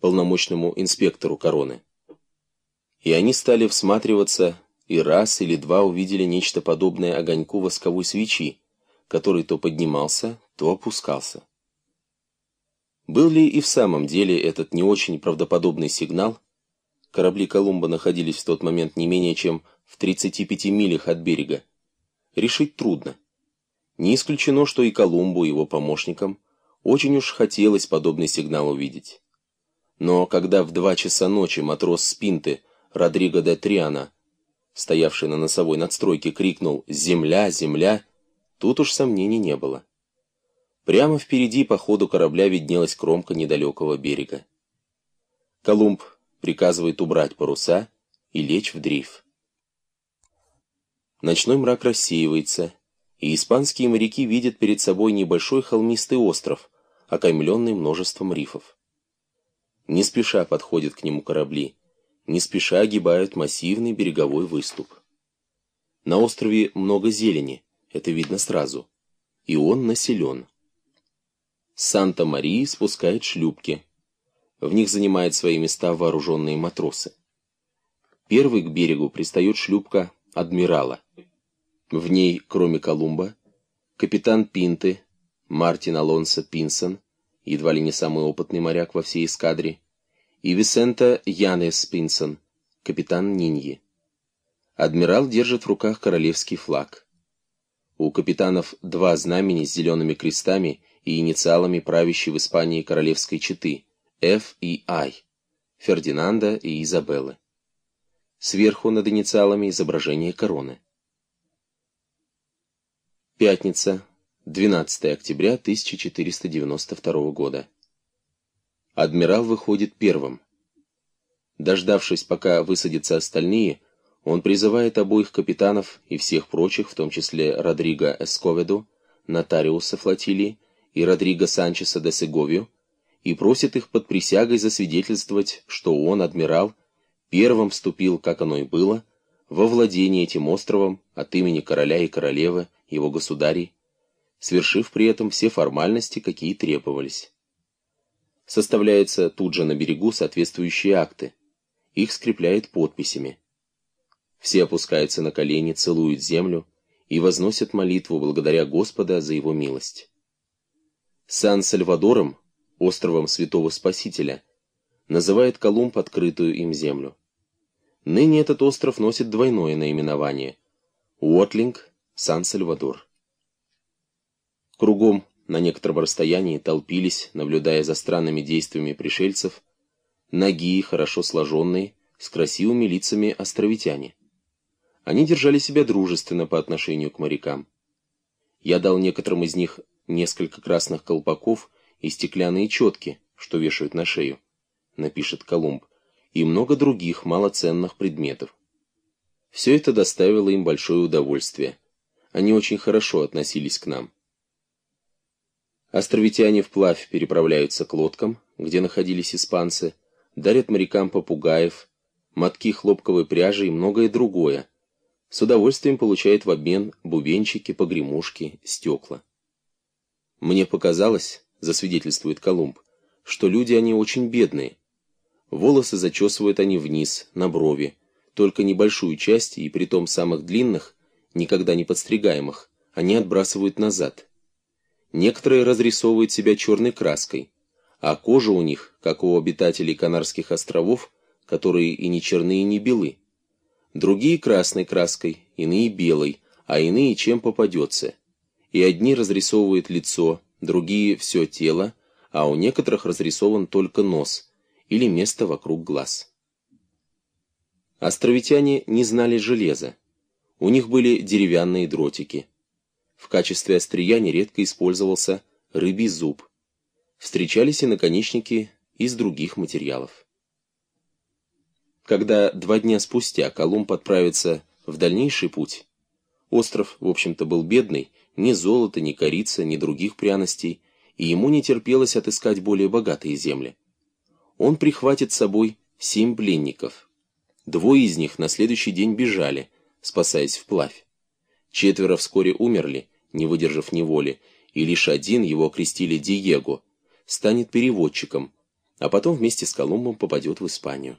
полномочному инспектору короны. И они стали всматриваться, и раз или два увидели нечто подобное огоньку восковой свечи, который то поднимался, то опускался. Был ли и в самом деле этот не очень правдоподобный сигнал? Корабли Колумба находились в тот момент не менее чем в 35 милях от берега. Решить трудно. Не исключено, что и Колумбу, и его помощникам, очень уж хотелось подобный сигнал увидеть. Но когда в два часа ночи матрос Спинты Родриго де Триана, стоявший на носовой надстройке, крикнул «Земля! Земля!», тут уж сомнений не было. Прямо впереди по ходу корабля виднелась кромка недалекого берега. Колумб приказывает убрать паруса и лечь в дрейф. Ночной мрак рассеивается, и испанские моряки видят перед собой небольшой холмистый остров, окаймленный множеством рифов. Не спеша подходят к нему корабли, не спеша огибают массивный береговой выступ. На острове много зелени, это видно сразу, и он населен. Санта-Марии спускает шлюпки. В них занимают свои места вооруженные матросы. Первый к берегу пристает шлюпка «Адмирала». В ней, кроме Колумба, капитан Пинты, Мартин Алонсо Пинсон, едва ли не самый опытный моряк во всей эскадре, и Висента Янес Пинсон, капитан Ниньи. Адмирал держит в руках королевский флаг. У капитанов два знамени с зелеными крестами и инициалами правящей в Испании королевской четы F и I, Фердинанда и Изабеллы. Сверху над инициалами изображение короны. Пятница, 12 октября 1492 года. Адмирал выходит первым. Дождавшись, пока высадятся остальные, он призывает обоих капитанов и всех прочих, в том числе Родриго Эсковеду, нотариуса флотилии, и Родриго Санчеса де Сеговию, и просит их под присягой засвидетельствовать, что он, адмирал, первым вступил, как оно и было, во владение этим островом от имени короля и королевы его государей, свершив при этом все формальности, какие требовались. Составляются тут же на берегу соответствующие акты. Их скрепляет подписями. Все опускаются на колени, целуют землю и возносят молитву благодаря Господа за его милость. Сан-Сальвадором, островом Святого Спасителя, называет Колумб открытую им землю. Ныне этот остров носит двойное наименование – Уотлинг Сан-Сальвадор. Кругом, на некотором расстоянии, толпились, наблюдая за странными действиями пришельцев, ноги, хорошо сложенные, с красивыми лицами островитяне. Они держали себя дружественно по отношению к морякам. Я дал некоторым из них несколько красных колпаков и стеклянные четки, что вешают на шею, напишет Колумб, и много других малоценных предметов. Все это доставило им большое удовольствие – они очень хорошо относились к нам. Островитяне вплавь переправляются к лодкам, где находились испанцы, дарят морякам попугаев, мотки хлопковой пряжи и многое другое. С удовольствием получают в обмен бубенчики, погремушки, стекла. Мне показалось, засвидетельствует Колумб, что люди они очень бедные. Волосы зачесывают они вниз, на брови, только небольшую часть, и при том самых длинных, никогда не подстригаемых, они отбрасывают назад. Некоторые разрисовывают себя черной краской, а кожа у них, как у обитателей Канарских островов, которые и не черные, и не белы. Другие красной краской, иные белой, а иные чем попадется. И одни разрисовывают лицо, другие все тело, а у некоторых разрисован только нос или место вокруг глаз. Островитяне не знали железа. У них были деревянные дротики. В качестве острия нередко использовался рыбий зуб. Встречались и наконечники из других материалов. Когда два дня спустя Колумб отправится в дальнейший путь, остров, в общем-то, был бедный, ни золота, ни корица, ни других пряностей, и ему не терпелось отыскать более богатые земли. Он прихватит с собой семь пленников. Двое из них на следующий день бежали – спасаясь вплавь. Четверо вскоре умерли, не выдержав неволи, и лишь один, его окрестили Диего, станет переводчиком, а потом вместе с Колумбом попадет в Испанию.